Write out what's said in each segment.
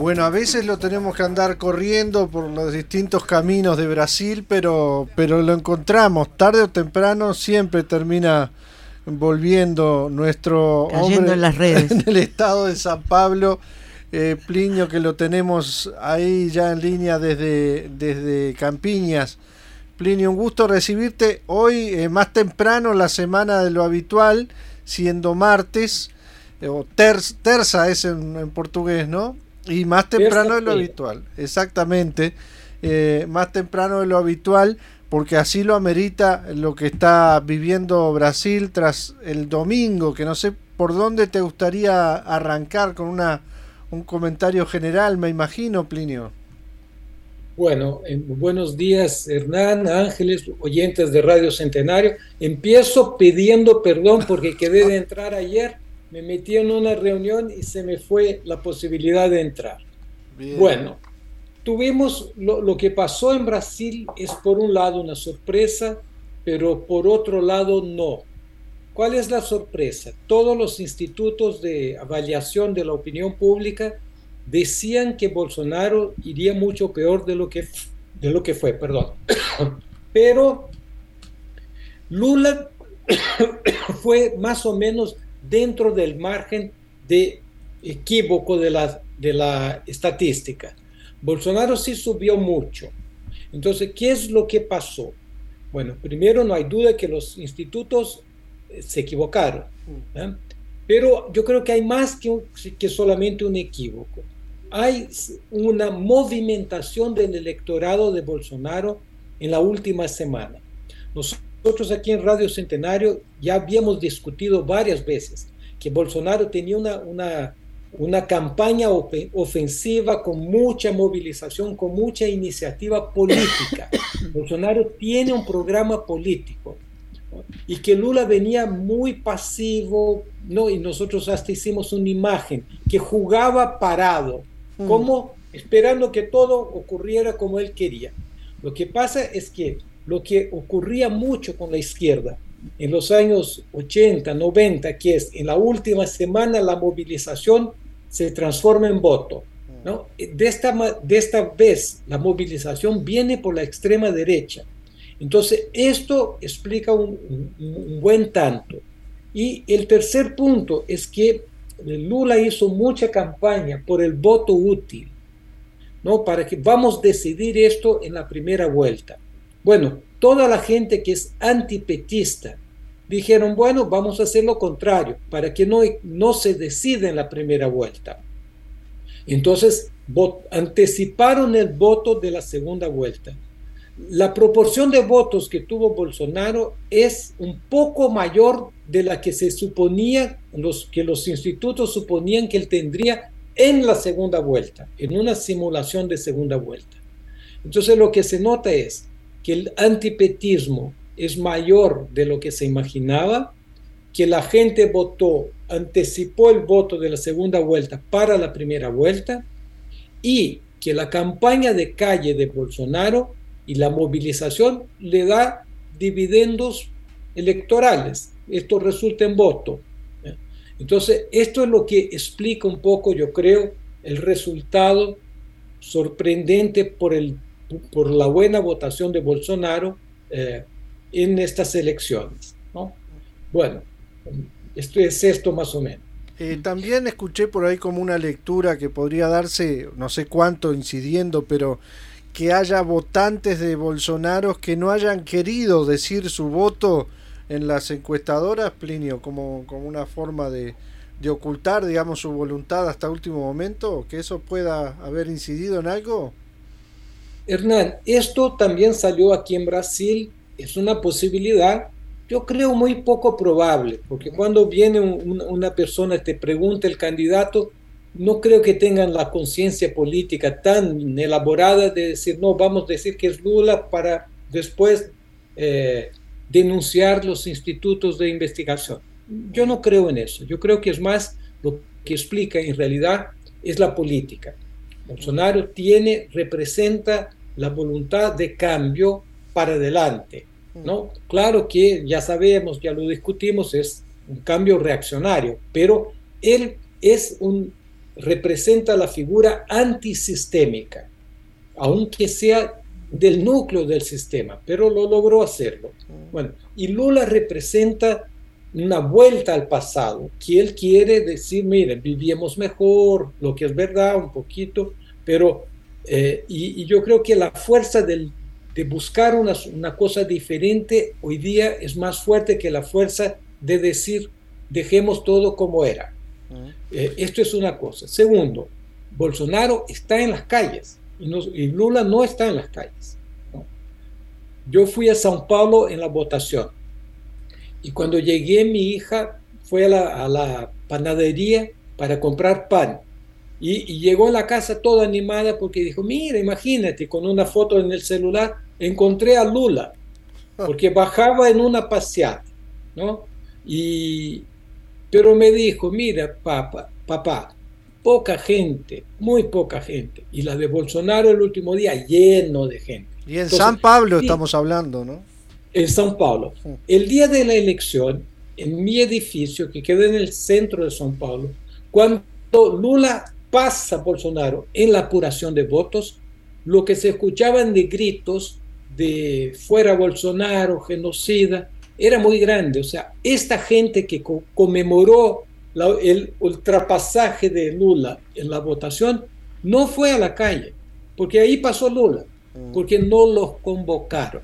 Bueno, a veces lo tenemos que andar corriendo por los distintos caminos de Brasil, pero, pero lo encontramos. Tarde o temprano siempre termina volviendo nuestro hombre en las redes. En el estado de San Pablo, eh, Plinio, que lo tenemos ahí ya en línea desde, desde Campiñas. Plinio, un gusto recibirte hoy, eh, más temprano, la semana de lo habitual, siendo martes, eh, o terza es en portugués, ¿no? Y más temprano de lo habitual, exactamente. Eh, más temprano de lo habitual, porque así lo amerita lo que está viviendo Brasil tras el domingo, que no sé por dónde te gustaría arrancar con una, un comentario general, me imagino, Plinio. Bueno, buenos días Hernán, Ángeles, oyentes de Radio Centenario. Empiezo pidiendo perdón porque quedé de entrar ayer me metí en una reunión y se me fue la posibilidad de entrar. Bueno, tuvimos lo, que pasó en Brasil es por un lado una sorpresa, pero por otro lado no. ¿Cuál es la sorpresa? Todos los institutos de avaliación de la opinión pública decían que Bolsonaro iría mucho peor de lo que, de lo que fue, perdón. Pero Lula fue más o menos dentro del margen de equívoco de la, de la estadística. Bolsonaro sí subió mucho. Entonces, ¿qué es lo que pasó? Bueno, primero no hay duda que los institutos eh, se equivocaron, pero yo creo que hay más que, que solamente un equívoco. Hay una movimentación del electorado de Bolsonaro en la última semana. Nosotros nosotros aquí en Radio Centenario ya habíamos discutido varias veces que Bolsonaro tenía una, una, una campaña ofensiva con mucha movilización, con mucha iniciativa política. Bolsonaro tiene un programa político y que Lula venía muy pasivo, ¿no? y nosotros hasta hicimos una imagen que jugaba parado, mm. como esperando que todo ocurriera como él quería. Lo que pasa es que lo que ocurría mucho con la izquierda en los años 80, 90, que es en la última semana la movilización se transforma en voto. ¿no? De, esta, de esta vez la movilización viene por la extrema derecha. Entonces, esto explica un, buen tanto. Y el tercer punto es que Lula hizo mucha campaña por el voto útil, ¿no? Para que vamos a decidir esto en la primera vuelta. Bueno, toda la gente que es antipetista dijeron, bueno, vamos a hacer lo contrario, para que no, no se decida en la primera vuelta. Entonces, anticiparon el voto de la segunda vuelta. La proporción de votos que tuvo Bolsonaro es un poco mayor de la que se suponía, los, que los institutos suponían que él tendría en la segunda vuelta, en una simulación de segunda vuelta. Entonces lo que se nota es que el antipetismo es mayor de lo que se imaginaba, que la gente votó, anticipó el voto de la segunda vuelta para la primera vuelta y que la campaña de calle de Bolsonaro y la movilización le da dividendos electorales. Esto resulta en voto. Entonces, esto es lo que explica un poco, yo creo, el resultado sorprendente por el por la buena votación de Bolsonaro eh, en estas elecciones. ¿no? Bueno, esto es esto más o menos. Eh, también escuché por ahí como una lectura que podría darse, no sé cuánto incidiendo, pero que haya votantes de Bolsonaro que no hayan querido decir su voto en las encuestadoras, Plinio, como, como una forma de, de ocultar, digamos, su voluntad hasta último momento, que eso pueda haber incidido en algo. Hernán, esto también salió aquí en Brasil, es una posibilidad, yo creo muy poco probable, porque cuando viene una persona y te pregunta el candidato, no creo que tengan la conciencia política tan elaborada de decir, no, vamos a decir que es Lula para después eh, denunciar los institutos de investigación. Yo no creo en eso. Yo creo que es más lo que explica en realidad es la política. Bolsonaro tiene, representa la voluntad de cambio para adelante. ¿no? Claro que ya sabemos, ya lo discutimos, es un cambio reaccionario, pero él es un, representa la figura antisistémica, aunque sea del núcleo del sistema, pero lo logró hacerlo. Bueno, y Lula representa una vuelta al pasado, que él quiere decir, miren, vivíamos mejor, lo que es verdad, un poquito, pero, eh, y, yo creo que la fuerza del, de buscar una, una cosa diferente hoy día es más fuerte que la fuerza de decir, dejemos todo como era. Eh, esto es una cosa. Segundo, Bolsonaro está en las calles y, Lula no está en las calles. Yo fui a Sao Paulo en la votación y cuando llegué mi hija fue a la, panadería para comprar pan y, llegó a la casa toda animada porque dijo, mira, imagínate, con una foto en el celular encontré a Lula porque bajaba en una paseata, ¿no? Y, pero me dijo, mira, papá, papá, poca gente, muy poca gente. Y la de Bolsonaro el último día, lleno de gente. Y en San Pablo estamos hablando, ¿no? En San Pablo. El día de la elección, en mi edificio, que queda en el centro de San Paulo, cuando Lula pasa Bolsonaro en la apuración de votos, lo que se escuchaban de gritos de fuera Bolsonaro, genocida, era muy grande. O sea, esta gente que conmemoró el ultrapasaje de Lula en la votación no fue a la calle, porque ahí pasó Lula, mm. porque no los convocaron.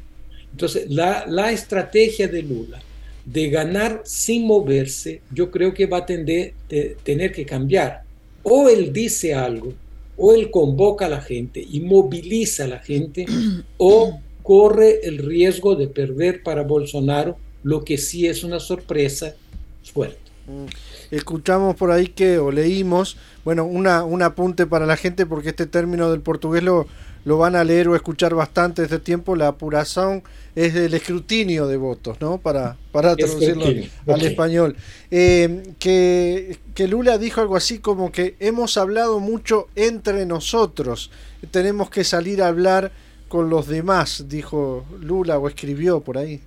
Entonces, la, la estrategia de Lula de ganar sin moverse, yo creo que va a tender, tener que cambiar. O él dice algo, o él convoca a la gente y moviliza a la gente, o corre el riesgo de perder para Bolsonaro lo que sí es una sorpresa fuerte. Mm. Escuchamos por ahí que, o leímos, bueno, una, un apunte para la gente, porque este término del portugués lo, lo van a leer o escuchar bastante este tiempo, la apuración es el escrutinio de votos, ¿no? Para, para traducirlo al español. Eh, que, que Lula dijo algo así como que hemos hablado mucho entre nosotros, tenemos que salir a hablar con los demás, dijo Lula o escribió por ahí.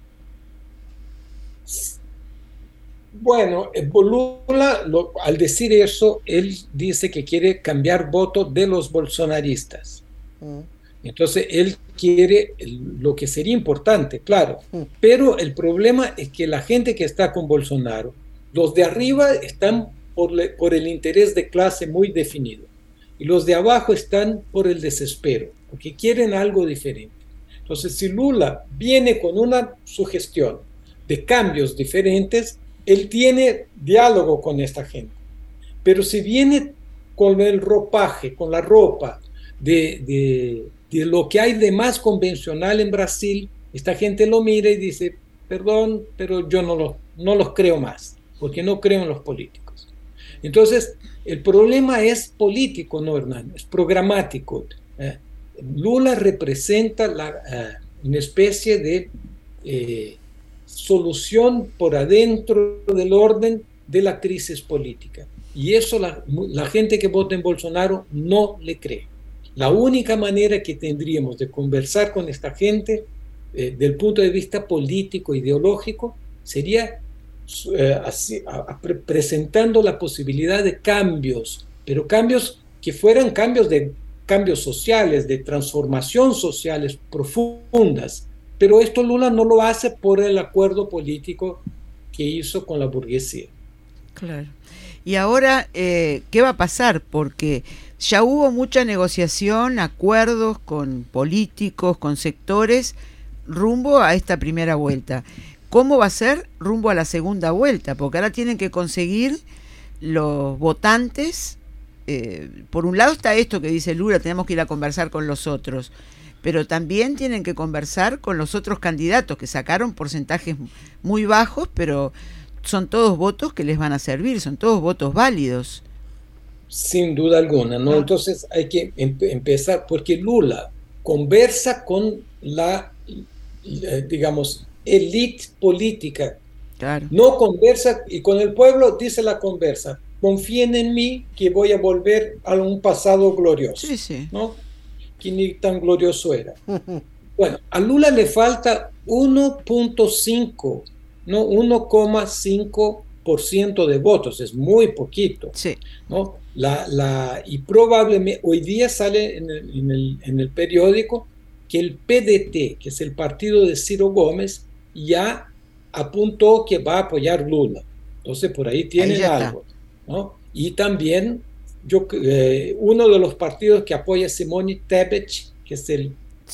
Bueno, eh, Lula, al decir eso, él dice que quiere cambiar voto de los bolsonaristas. Entonces, él quiere lo que sería importante, claro. Pero el problema es que la gente que está con Bolsonaro, los de arriba están por, por el interés de clase muy definido. Y los de abajo están por el desespero, porque quieren algo diferente. Entonces, si Lula viene con una sugestión de cambios diferentes, él tiene diálogo con esta gente. Pero si viene con el ropaje, con la ropa de, lo que hay de más convencional en Brasil, esta gente lo mira y dice, perdón, pero yo no, no los creo más, porque no creo en los políticos. Entonces, el problema es político, no, Hernán, es programático. ¿eh? Lula representa la, eh, una especie de eh, solución por adentro del orden de la crisis política. Y eso la, gente que vota en Bolsonaro no le cree. La única manera que tendríamos de conversar con esta gente eh, del punto de vista político, ideológico, sería eh, presentando la posibilidad de cambios, pero cambios que fueran cambios de cambios sociales, de transformación sociales profundas, pero esto Lula no lo hace por el acuerdo político que hizo con la burguesía. Claro. Y ahora, eh, ¿qué va a pasar? Porque ya hubo mucha negociación, acuerdos con políticos, con sectores, rumbo a esta primera vuelta. ¿Cómo va a ser rumbo a la segunda vuelta? Porque ahora tienen que conseguir los votantes. Eh, por un lado está esto que dice Lula, tenemos que ir a conversar con los otros pero también tienen que conversar con los otros candidatos que sacaron porcentajes muy bajos, pero son todos votos que les van a servir, son todos votos válidos. Sin duda alguna, ¿no? Entonces hay que empezar, porque Lula conversa con la, eh, digamos, élite política. No conversa, y con el pueblo dice la conversa, confíen en mí que voy a volver a un pasado glorioso, sí, sí. ¿no? Que ni tan glorioso era. bueno, a Lula le falta 1.5, ¿no? 1,5% de votos, es muy poquito, sí. ¿no? La, la, y probablemente hoy día sale en el, en, el, en el, periódico que el PDT, que es el partido de Ciro Gómez, ya apuntó que va a apoyar Lula. Entonces por ahí tienen algo. ¿no? Y también yo, eh, uno de los partidos que apoya Simone Tebet, que es el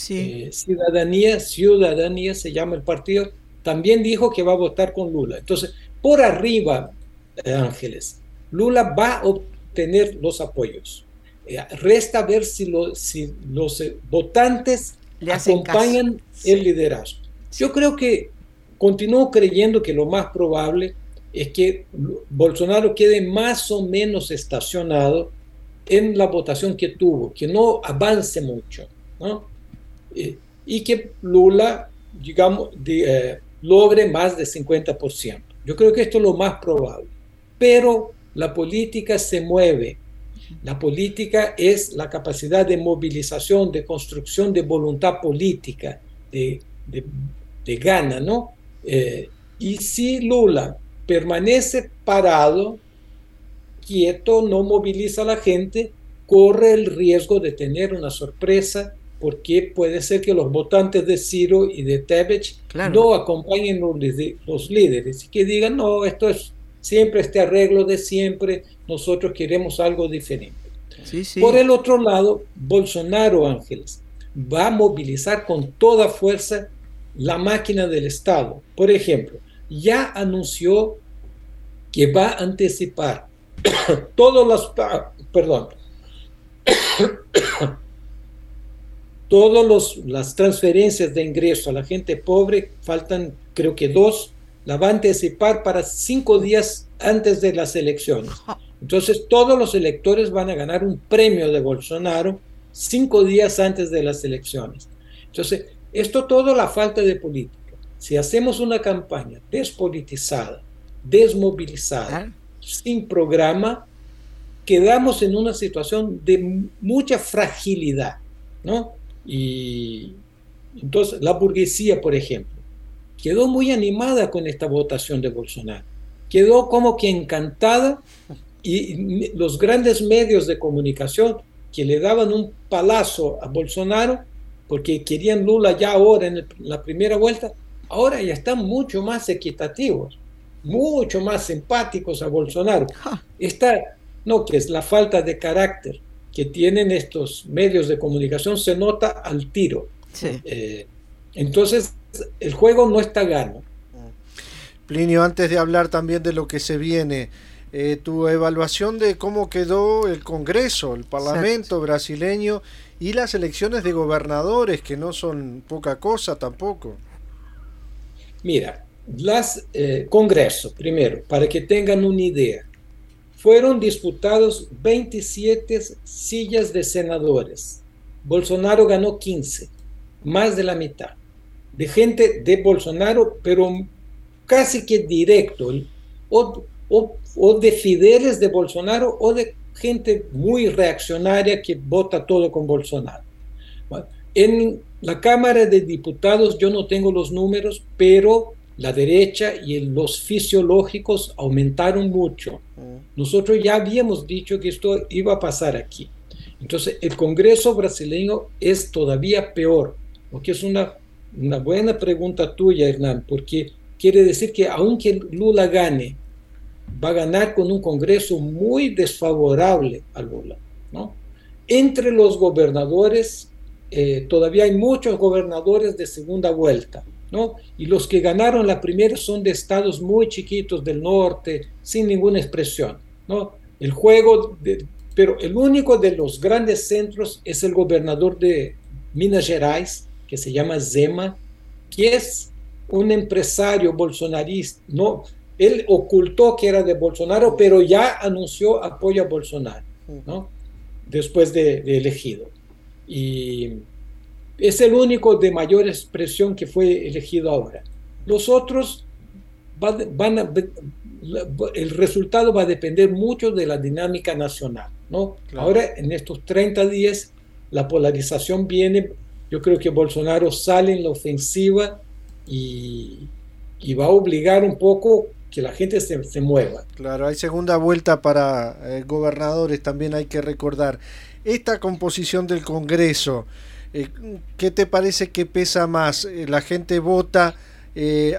eh, Ciudadanía, Ciudadanía se llama el partido, también dijo que va a votar con Lula. Entonces, por arriba, eh, Ángeles, Lula va a tener los apoyos. Eh, resta ver si, si los eh, votantes Le acompañan el liderazgo. Yo creo que continúo creyendo que lo más probable es que Bolsonaro quede más o menos estacionado en la votación que tuvo, que no avance mucho, eh, y que Lula, digamos, logre más de 50%. Yo creo que esto es lo más probable. Pero la política se mueve. La política es la capacidad de movilización, de construcción de voluntad política, de, gana, ¿no? Eh, y si Lula permanece parado, quieto, no moviliza a la gente, corre el riesgo de tener una sorpresa porque puede ser que los votantes de Ciro y de Tebet no acompañen los, los líderes y que digan, no, esto es siempre este arreglo de siempre, nosotros queremos algo diferente. Por el otro lado, Bolsonaro Ángeles va a movilizar con toda fuerza la máquina del Estado. Por ejemplo, ya anunció que va a anticipar todas las, perdón, todas las transferencias de ingreso a la gente pobre, faltan creo que dos, la va a anticipar para cinco días antes de las elecciones. Entonces todos los electores van a ganar un premio de Bolsonaro cinco días antes de las elecciones. Entonces, esto todo la falta de política. Si hacemos una campaña despolitizada, desmovilizada, sin programa, quedamos en una situación de mucha fragilidad, ¿no? Y entonces la burguesía, por ejemplo, quedó muy animada con esta votación de Bolsonaro. Quedó como que encantada y los grandes medios de comunicación que le daban un palazo a Bolsonaro porque querían Lula ya ahora en la primera vuelta, ahora ya están mucho más equitativos, mucho más simpáticos a Bolsonaro. Esta, no, que es la falta de carácter que tienen estos medios de comunicación se nota al tiro. Eh, entonces, el juego no está gano. Plinio, antes de hablar también de lo que se viene, eh, tu evaluación de cómo quedó el Congreso, el Parlamento brasileño y las elecciones de gobernadores, que no son poca cosa tampoco. Mira, las eh, Congreso, primero, para que tengan una idea, fueron disputados 27 sillas de senadores. Bolsonaro ganó 15, más de la mitad de gente de Bolsonaro, pero casi que directo, o, de fideles de Bolsonaro o de gente muy reaccionaria que vota todo con Bolsonaro. en la Cámara de Diputados yo no tengo los números, pero la derecha y los fisiológicos aumentaron mucho. Mm. Nosotros ya habíamos dicho que esto iba a pasar aquí. Entonces, el Congreso brasileño es todavía peor, porque es una una buena pregunta tuya, Hernán, porque quiere decir que aunque Lula gane, va a ganar con un Congreso muy desfavorable a Lula. ¿no? Entre los gobernadores, eh, todavía hay muchos gobernadores de segunda vuelta. ¿No? Y los que ganaron la primera son de estados muy chiquitos del norte, sin ninguna expresión. ¿no? El juego, de, pero el único de los grandes centros es el gobernador de Minas Gerais, que se llama Zema, que es un empresario bolsonarista. No, él ocultó que era de Bolsonaro, pero ya anunció apoyo a Bolsonaro. ¿no? después de, elegido. Y es el único de mayor expresión que fue elegido ahora. Los otros van, a, el resultado va a depender mucho de la dinámica nacional. ¿no? Ahora, en estos 30 días, la polarización viene, yo creo que Bolsonaro sale en la ofensiva y, y va a obligar un poco que la gente se, se mueva. Claro, hay segunda vuelta para eh, gobernadores, también hay que recordar. Esta composición del Congreso, eh, ¿qué te parece que pesa más? Eh, ¿La gente vota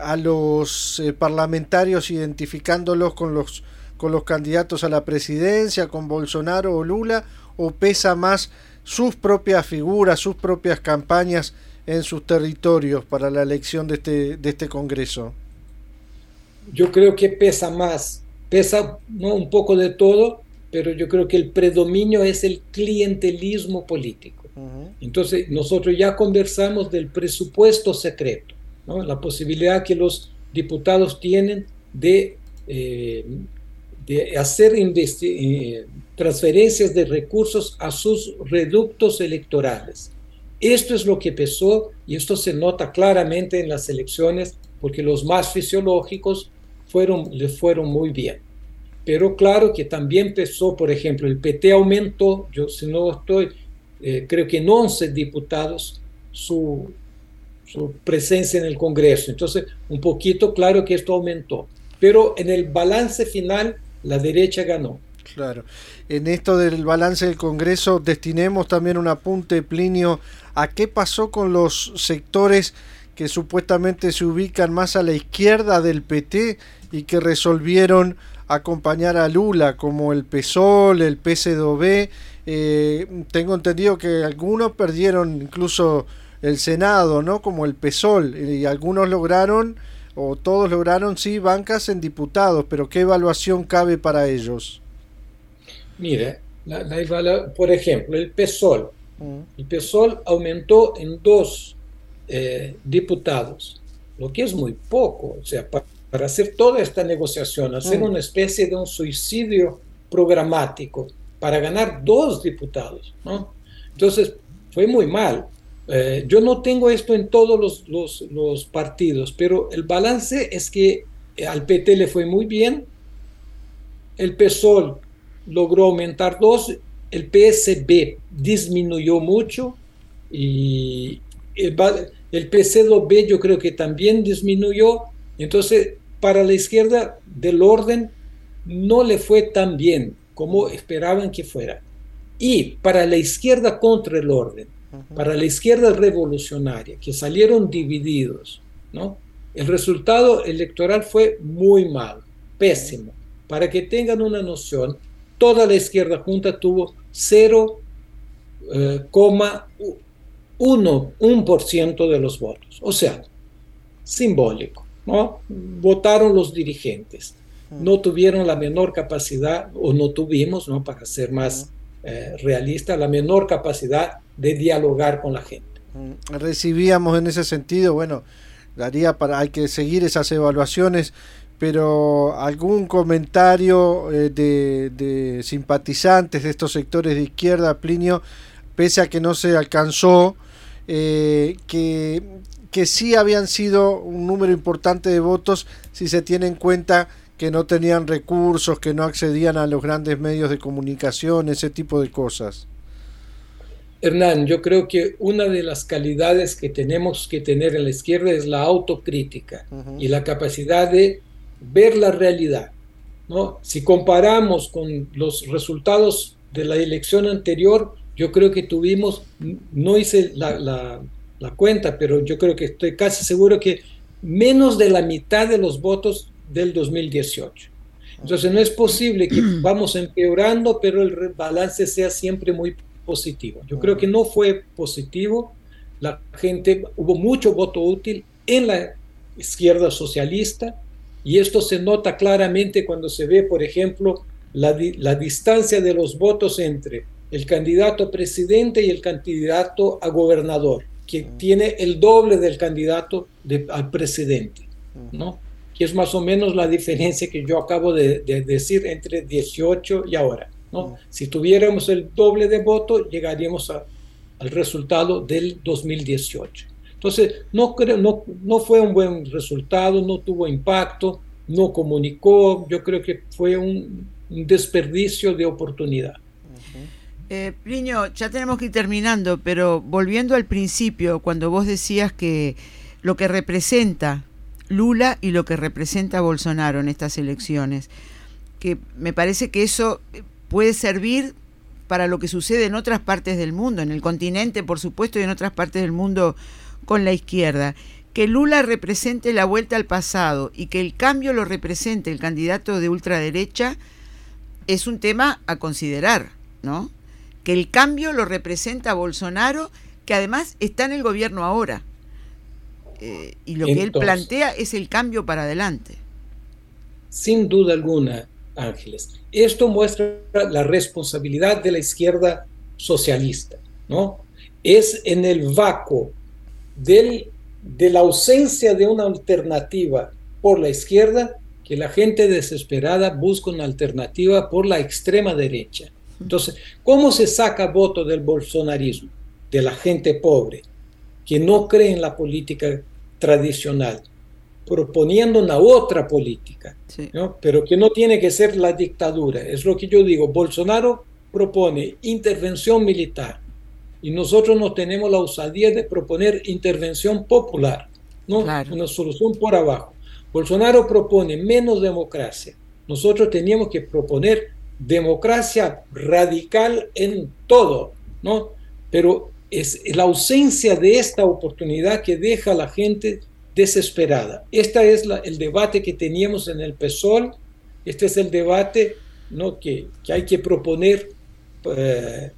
a los parlamentarios identificándolos con los, con los candidatos a la presidencia, con Bolsonaro o Lula? ¿O pesa más sus propias figuras, sus propias campañas en sus territorios para la elección de este, de este Congreso? yo creo que pesa más, pesa ¿no? un poco de todo, pero yo creo que el predominio es el clientelismo político. Entonces, nosotros ya conversamos del presupuesto secreto, ¿no? la posibilidad que los diputados tienen de, eh, de hacer eh, transferencias de recursos a sus reductos electorales. Esto es lo que pesó y esto se nota claramente en las elecciones porque los más fisiológicos fueron, le fueron muy bien. Pero claro que también pesó, por ejemplo, el PT aumentó, yo si no estoy, eh, creo que en 11 diputados su, su presencia en el Congreso. Entonces, un poquito claro que esto aumentó. Pero en el balance final, la derecha ganó. Claro. En esto del balance del Congreso, destinemos también un apunte, Plinio, a qué pasó con los sectores que supuestamente se ubican más a la izquierda del PT y que resolvieron acompañar a Lula, como el PSOL, el PCdoB. Eh, tengo entendido que algunos perdieron incluso el Senado, ¿no? Como el PSOL, y algunos lograron, o todos lograron, sí, bancas en diputados, pero ¿qué evaluación cabe para ellos? Mire, por ejemplo, el PSOL. Mm. El PSOL aumentó en dos eh, diputados, lo que es muy poco, o sea, para, hacer toda esta negociación, hacer mm. una especie de un suicidio programático para ganar dos diputados, ¿no? Entonces, fue muy mal. Eh, yo no tengo esto en todos los, los, los, partidos, pero el balance es que al PT le fue muy bien, el PSOL logró aumentar dos, el PSB disminuyó mucho y, el PC2B yo creo que también disminuyó. Entonces, para la izquierda del orden no le fue tan bien como esperaban que fuera. Y para la izquierda contra el orden, para la izquierda revolucionaria, que salieron divididos, ¿no? El resultado electoral fue muy malo, pésimo. Para que tengan una noción, toda la izquierda junta tuvo 0,1 1, por ciento de los votos. O sea, simbólico, ¿no? Votaron los dirigentes. No tuvieron la menor capacidad, o no tuvimos, ¿no? Para ser más eh, realista, la menor capacidad de dialogar con la gente. Recibíamos en ese sentido, bueno, daría para, hay que seguir esas evaluaciones, pero algún comentario eh, de, de simpatizantes de estos sectores de izquierda, Plinio, pese a que no se alcanzó eh, que, que sí habían sido un número importante de votos si se tiene en cuenta que no tenían recursos, que no accedían a los grandes medios de comunicación, ese tipo de cosas. Hernán, yo creo que una de las calidades que tenemos que tener en la izquierda es la autocrítica y la capacidad de ver la realidad. ¿no? Si comparamos con los resultados de la elección anterior, yo creo que tuvimos, no hice la, cuenta, pero yo creo que estoy casi seguro que menos de la mitad de los votos del 2018. Entonces no es posible que vamos empeorando, pero el balance sea siempre muy positivo. Yo creo que no fue positivo. La gente, hubo mucho voto útil en la izquierda socialista y esto se nota claramente cuando se ve, por ejemplo, la, la distancia de los votos entre el candidato a presidente y el candidato a gobernador, que tiene el doble del candidato al presidente, ¿no? Que es más o menos la diferencia que yo acabo de, decir entre 18 y ahora, ¿no? Si tuviéramos el doble de voto, llegaríamos al resultado del 2018. Entonces, no, creo, no, no fue un buen resultado, no tuvo impacto, no comunicó, yo creo que fue un, desperdicio de oportunidad. Eh, ya tenemos que ir terminando, pero volviendo al principio, cuando vos decías que lo que representa Lula y lo que representa Bolsonaro en estas elecciones, que me parece que eso puede servir para lo que sucede en otras partes del mundo, en el continente, por supuesto, y en otras partes del mundo con la izquierda. Que Lula represente la vuelta al pasado y que el cambio lo represente el candidato de ultraderecha es un tema a considerar, ¿no? Que el cambio lo representa Bolsonaro, que además está en el gobierno ahora. Eh, y lo que él plantea es el cambio para adelante. Sin duda alguna, Ángeles. Esto muestra la responsabilidad de la izquierda socialista, ¿no? Es en el vaco del, de la ausencia de una alternativa por la izquierda que la gente desesperada busca una alternativa por la extrema derecha. Entonces, ¿cómo se saca voto del bolsonarismo? De la gente pobre, que no cree en la política tradicional, proponiendo una otra política, pero que no tiene que ser la dictadura. Es lo que yo digo. Bolsonaro propone intervención militar y nosotros no tenemos la osadía de proponer intervención popular, ¿no? una solución por abajo. Bolsonaro propone menos democracia. Nosotros teníamos que proponer democracia radical en todo, ¿no? Pero es la ausencia de esta oportunidad que deja a la gente desesperada. Este es el debate que teníamos en el PSOL, este es el debate ¿no? que, hay que proponer eh,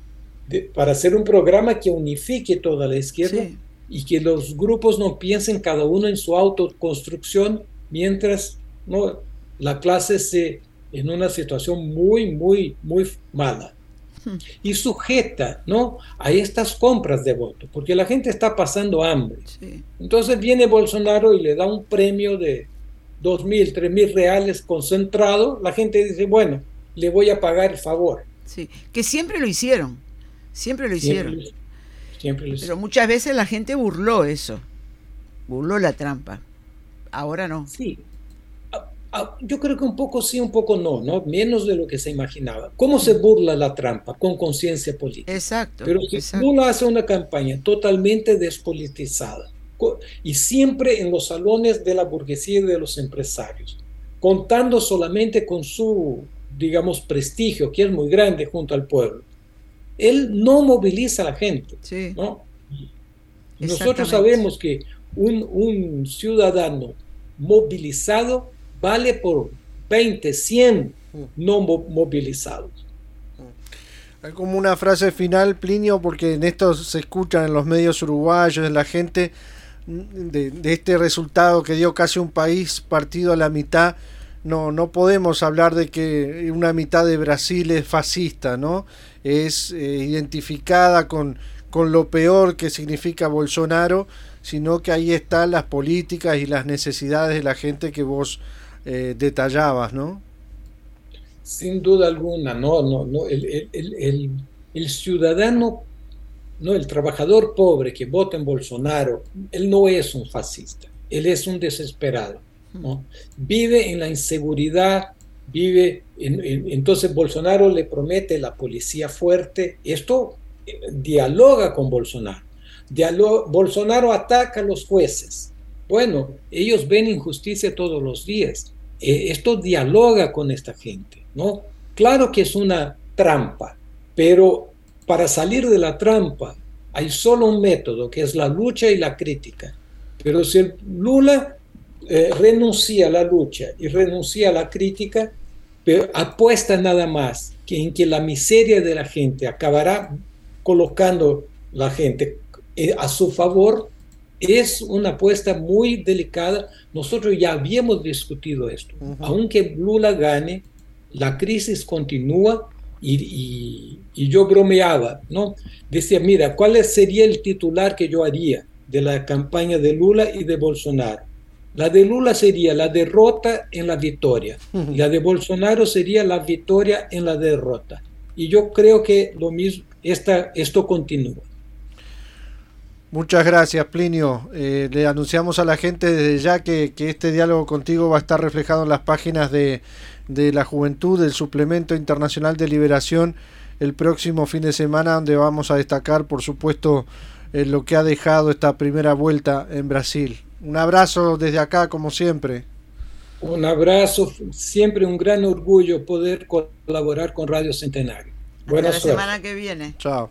para hacer un programa que unifique toda la izquierda y que los grupos no piensen cada uno en su autoconstrucción mientras ¿no? la clase se en una situación muy, muy, muy mala y sujeta ¿no? a estas compras de voto, porque la gente está pasando hambre. Entonces viene Bolsonaro y le da un premio de dos mil, tres mil reales concentrado, la gente dice, bueno, le voy a pagar el favor. Sí, que siempre lo hicieron, siempre lo hicieron. Siempre Pero muchas veces la gente burló eso, burló la trampa. Ahora no. Sí, yo creo que un poco sí, un poco no, ¿no? Menos de lo que se imaginaba. ¿Cómo se burla la trampa? Con conciencia política. Exacto. Pero si uno hace una campaña totalmente despolitizada y siempre en los salones de la burguesía y de los empresarios, contando solamente con su, digamos, prestigio, que es muy grande junto al pueblo, él no moviliza a la gente, sí. ¿no? Nosotros sabemos que un, un ciudadano movilizado vale por 20, 100 no movilizados. Hay como una frase final, Plinio, porque en esto se escuchan en los medios uruguayos, en la gente, de, este resultado que dio casi un país partido a la mitad. No, no podemos hablar de que una mitad de Brasil es fascista, ¿no? Es eh, identificada con, con lo peor que significa Bolsonaro, sino que ahí están las políticas y las necesidades de la gente que vos eh, detallabas, ¿no? Sin duda alguna, no, no, no. El, ciudadano, no, el trabajador pobre que vota en Bolsonaro, él no es un fascista, él es un desesperado. ¿no? Vive en la inseguridad, vive, en, entonces Bolsonaro le promete la policía fuerte, esto eh, dialoga con Bolsonaro. Bolsonaro ataca a los jueces. Bueno, ellos ven injusticia todos los días. Eh, esto dialoga con esta gente, ¿no? Claro que es una trampa, pero para salir de la trampa hay solo un método, que es la lucha y la crítica. Pero si Lula eh, renuncia a la lucha y renuncia a la crítica, pero apuesta nada más que en que la miseria de la gente acabará colocando la gente eh, a su favor, es una apuesta muy delicada. Nosotros ya habíamos discutido esto. Aunque Lula gane, la crisis continúa y, yo bromeaba, ¿no? Decía, mira, ¿cuál sería el titular que yo haría de la campaña de Lula y de Bolsonaro? La de Lula sería la derrota en la victoria. y La de Bolsonaro sería la victoria en la derrota. y yo creo que lo mismo, esta, esto continúa. Muchas gracias, Plinio. Eh, le anunciamos a la gente desde ya que, este diálogo contigo va a estar reflejado en las páginas de, de la juventud, del Suplemento Internacional de Liberación, el próximo fin de semana, donde vamos a destacar, por supuesto, eh, lo que ha dejado esta primera vuelta en Brasil. Un abrazo desde acá, como siempre. Un abrazo, siempre un gran orgullo poder colaborar con Radio Centenario. Buenas la semana que viene. Chao.